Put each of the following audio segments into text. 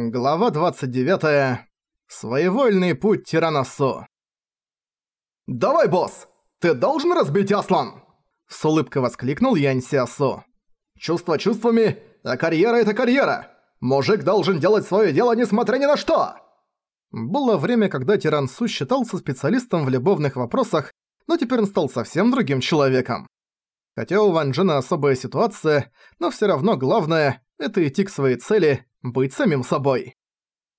Глава 29. Своевольный путь Тираносо. «Давай, босс! Ты должен разбить Аслан!» С улыбкой воскликнул Янь Сиасо. «Чувство чувствами, а карьера — это карьера! Мужик должен делать свое дело, несмотря ни на что!» Было время, когда Тиран Су считался специалистом в любовных вопросах, но теперь он стал совсем другим человеком. Хотя у Ван Джена особая ситуация, но всё равно главное — это идти к своей цели, быть самим собой.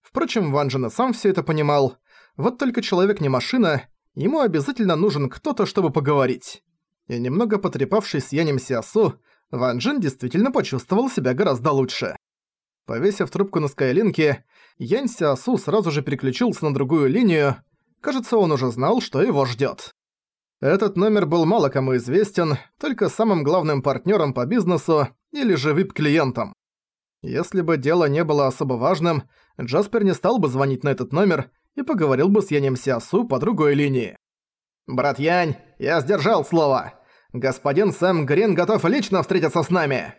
Впрочем, Ван Джен сам всё это понимал. Вот только человек не машина, ему обязательно нужен кто-то, чтобы поговорить. И немного потрепавшись с Янем Сиасу, Ван Джен действительно почувствовал себя гораздо лучше. Повесив трубку на скайлинке, Янь Сиасу сразу же переключился на другую линию. Кажется, он уже знал, что его ждёт. Этот номер был мало кому известен, только самым главным партнерам по бизнесу или же VIP-клиентам. Если бы дело не было особо важным, Джаспер не стал бы звонить на этот номер и поговорил бы с Янем Сиасу по другой линии. «Брат Янь, я сдержал слово. Господин Сэм Грин готов лично встретиться с нами!»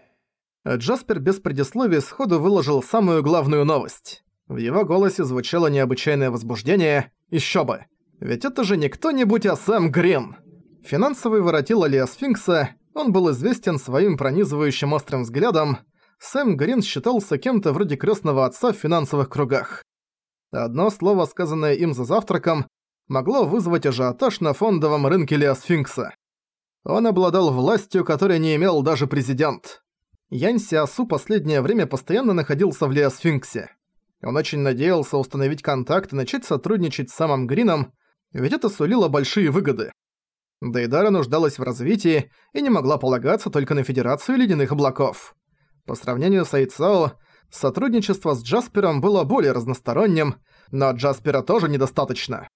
Джаспер без предисловий сходу выложил самую главную новость. В его голосе звучало необычайное возбуждение, ещё бы. Ведь это же не кто-нибудь, а Сэм Грин. Финансовый воротил Алия Сфинкса, он был известен своим пронизывающим острым взглядом. Сэм Грин считался кем-то вроде крестного отца в финансовых кругах. Одно слово, сказанное им за завтраком, могло вызвать ажиотаж на фондовом рынке Леосфинкса. Он обладал властью, которой не имел даже президент. Янь Сиасу последнее время постоянно находился в Леосфинксе. Он очень надеялся установить контакт и начать сотрудничать с самым Грином, ведь это сулило большие выгоды. Дейдара нуждалась в развитии и не могла полагаться только на Федерацию Ледяных Облаков. По сравнению с Айцао, сотрудничество с Джаспером было более разносторонним, но Джаспера тоже недостаточно.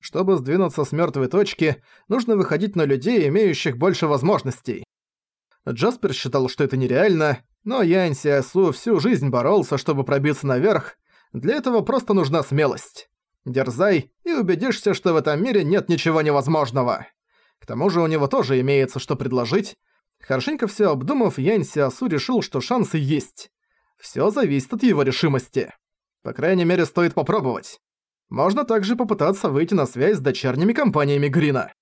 Чтобы сдвинуться с мертвой точки, нужно выходить на людей, имеющих больше возможностей. Джаспер считал, что это нереально, но Янь Сиасу всю жизнь боролся, чтобы пробиться наверх. Для этого просто нужна смелость. Дерзай и убедишься, что в этом мире нет ничего невозможного. К тому же у него тоже имеется что предложить. Хорошенько все обдумав, Янь Сиасу решил, что шансы есть. Все зависит от его решимости. По крайней мере, стоит попробовать. Можно также попытаться выйти на связь с дочерними компаниями Грина.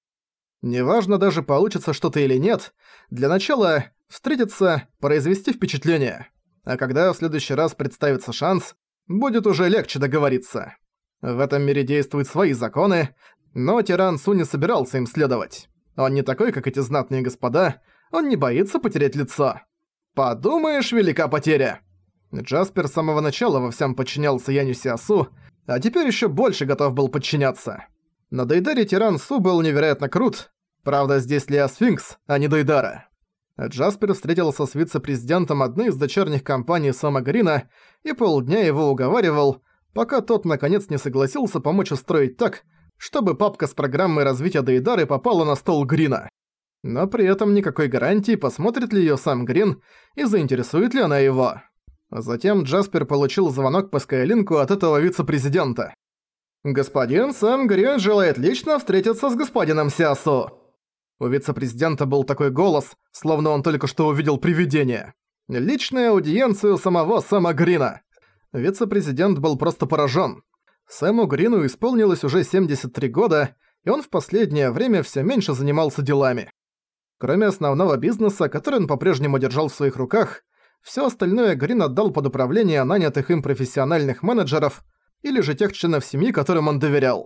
Неважно даже получится что-то или нет, для начала встретиться, произвести впечатление. А когда в следующий раз представится шанс, будет уже легче договориться. В этом мире действуют свои законы, но тиран Су не собирался им следовать. Он не такой, как эти знатные господа, он не боится потерять лицо. Подумаешь, велика потеря. Джаспер с самого начала во всем подчинялся Яню Сиасу, а теперь еще больше готов был подчиняться. На Дейдаре тиран Су был невероятно крут, правда здесь Лео Сфинкс, а не Дейдара. Джаспер встретился с вице-президентом одной из дочерних компаний Сома Грина и полдня его уговаривал, пока тот наконец не согласился помочь устроить так, чтобы папка с программой развития Дейдары попала на стол Грина. Но при этом никакой гарантии, посмотрит ли её сам Грин и заинтересует ли она его. Затем Джаспер получил звонок по Скайлинку от этого вице-президента. «Господин Сэм Грин желает лично встретиться с господином Сиасу». У вице-президента был такой голос, словно он только что увидел привидение. Личная аудиенция самого Сэма Грина. Вице-президент был просто поражен. Сэму Грину исполнилось уже 73 года, и он в последнее время все меньше занимался делами. Кроме основного бизнеса, который он по-прежнему держал в своих руках, все остальное Грин отдал под управление нанятых им профессиональных менеджеров или же тех членов семьи, которым он доверял.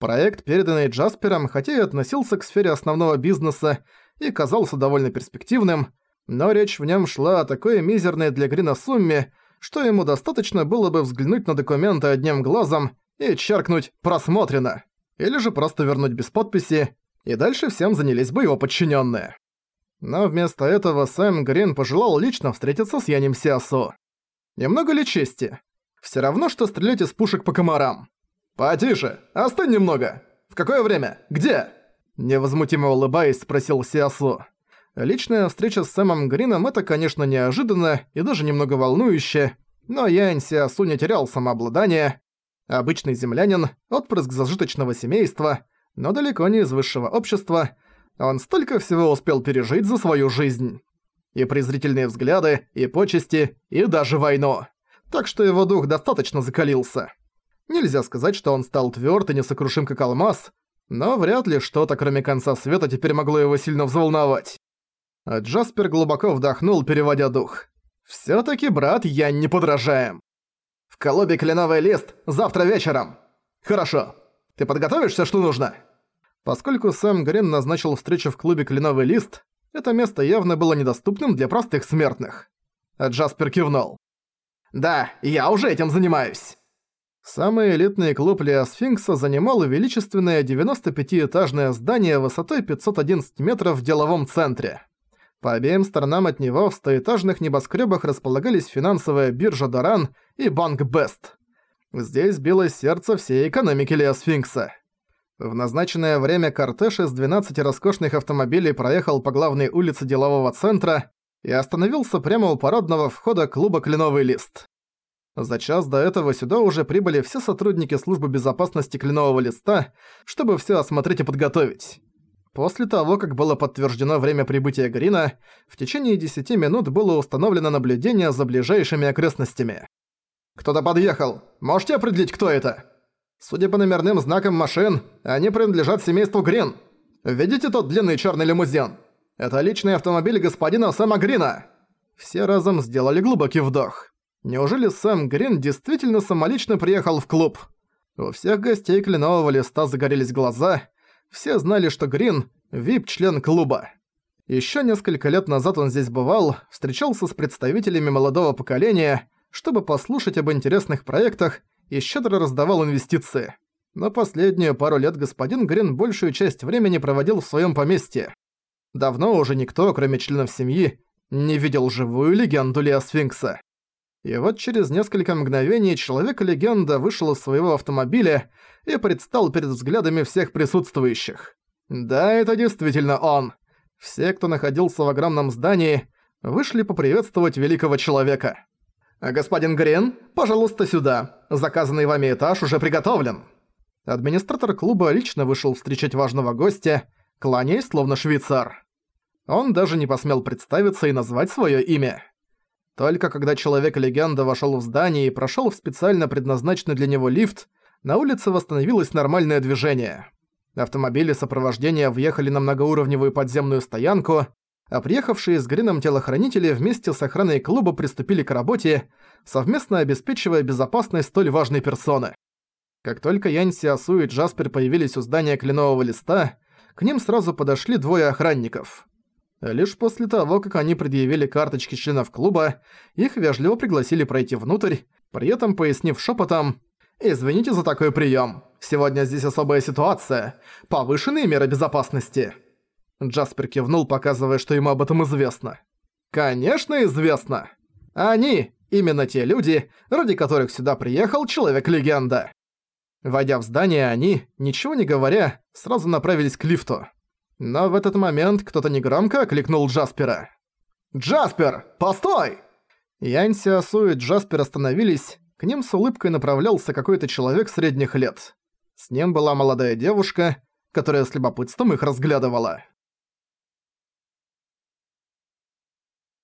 Проект, переданный Джаспером, хотя и относился к сфере основного бизнеса и казался довольно перспективным, но речь в нем шла о такой мизерной для Грина сумме, что ему достаточно было бы взглянуть на документы одним глазом и чаркнуть «просмотрено», или же просто вернуть без подписи, и дальше всем занялись бы его подчиненные. Но вместо этого Сэм Грин пожелал лично встретиться с Янем Сиасо. Немного ли чести? Все равно, что стрелять из пушек по комарам. «Потише! Остынь немного! В какое время? Где?» Невозмутимо улыбаясь, спросил Сиасо. Личная встреча с Сэмом Грином – это, конечно, неожиданно и даже немного волнующе, но Янь Сиасу не терял самообладание. Обычный землянин, отпрыск зажиточного семейства, но далеко не из высшего общества. Он столько всего успел пережить за свою жизнь. И презрительные взгляды, и почести, и даже войну. так что его дух достаточно закалился. Нельзя сказать, что он стал твёрд и несокрушим как алмаз, но вряд ли что-то кроме конца света теперь могло его сильно взволновать. А Джаспер глубоко вдохнул, переводя дух. «Всё-таки, брат, я не подражаем. В колобе кленовый лист завтра вечером. Хорошо. Ты подготовишься, что нужно?» Поскольку сам Грен назначил встречу в клубе «Кленовый лист», это место явно было недоступным для простых смертных. А Джаспер кивнул. «Да, я уже этим занимаюсь». Самый элитный клуб Леосфинкса занимал величественное 95-этажное здание высотой 511 метров в деловом центре. По обеим сторонам от него в стоэтажных небоскребах располагались финансовая биржа Даран и банк Бест. Здесь билось сердце всей экономики Леосфинкса. В назначенное время кортеж из 12 роскошных автомобилей проехал по главной улице делового центра и остановился прямо у парадного входа клуба «Кленовый лист». За час до этого сюда уже прибыли все сотрудники службы безопасности Кленового листа, чтобы все осмотреть и подготовить. После того, как было подтверждено время прибытия Грина, в течение 10 минут было установлено наблюдение за ближайшими окрестностями. «Кто-то подъехал. Можете определить, кто это?» «Судя по номерным знакам машин, они принадлежат семейству Грин. Видите тот длинный черный лимузин? Это личный автомобиль господина Сэма Грина!» Все разом сделали глубокий вдох. Неужели Сэм Грин действительно самолично приехал в клуб? У всех гостей кленового листа загорелись глаза. Все знали, что Грин – вип-член клуба. Еще несколько лет назад он здесь бывал, встречался с представителями молодого поколения, чтобы послушать об интересных проектах и щедро раздавал инвестиции. Но последнюю пару лет господин Грин большую часть времени проводил в своем поместье. Давно уже никто, кроме членов семьи, не видел живую легенду Лео Сфинкса. И вот через несколько мгновений Человек-легенда вышел из своего автомобиля и предстал перед взглядами всех присутствующих. Да, это действительно он. Все, кто находился в огромном здании, вышли поприветствовать великого человека. «Господин Грин, пожалуйста, сюда. Заказанный вами этаж уже приготовлен». Администратор клуба лично вышел встречать важного гостя, кланяясь словно швейцар. Он даже не посмел представиться и назвать свое имя. Только когда Человек-легенда вошёл в здание и прошёл в специально предназначенный для него лифт, на улице восстановилось нормальное движение. Автомобили сопровождения въехали на многоуровневую подземную стоянку, а приехавшие с Грином телохранители вместе с охраной клуба приступили к работе, совместно обеспечивая безопасность столь важной персоны. Как только Янь Сиасу и Джаспер появились у здания кленового листа, к ним сразу подошли двое охранников. Лишь после того, как они предъявили карточки членов клуба, их вежливо пригласили пройти внутрь, при этом пояснив шепотом «Извините за такой прием. Сегодня здесь особая ситуация. Повышенные меры безопасности». Джаспер кивнул, показывая, что ему об этом известно. «Конечно известно. Они именно те люди, ради которых сюда приехал Человек-легенда». Войдя в здание, они, ничего не говоря, сразу направились к лифту. Но в этот момент кто-то негромко окликнул Джаспера. «Джаспер, постой!» Янь Сиасу и Джаспер остановились, к ним с улыбкой направлялся какой-то человек средних лет. С ним была молодая девушка, которая с любопытством их разглядывала.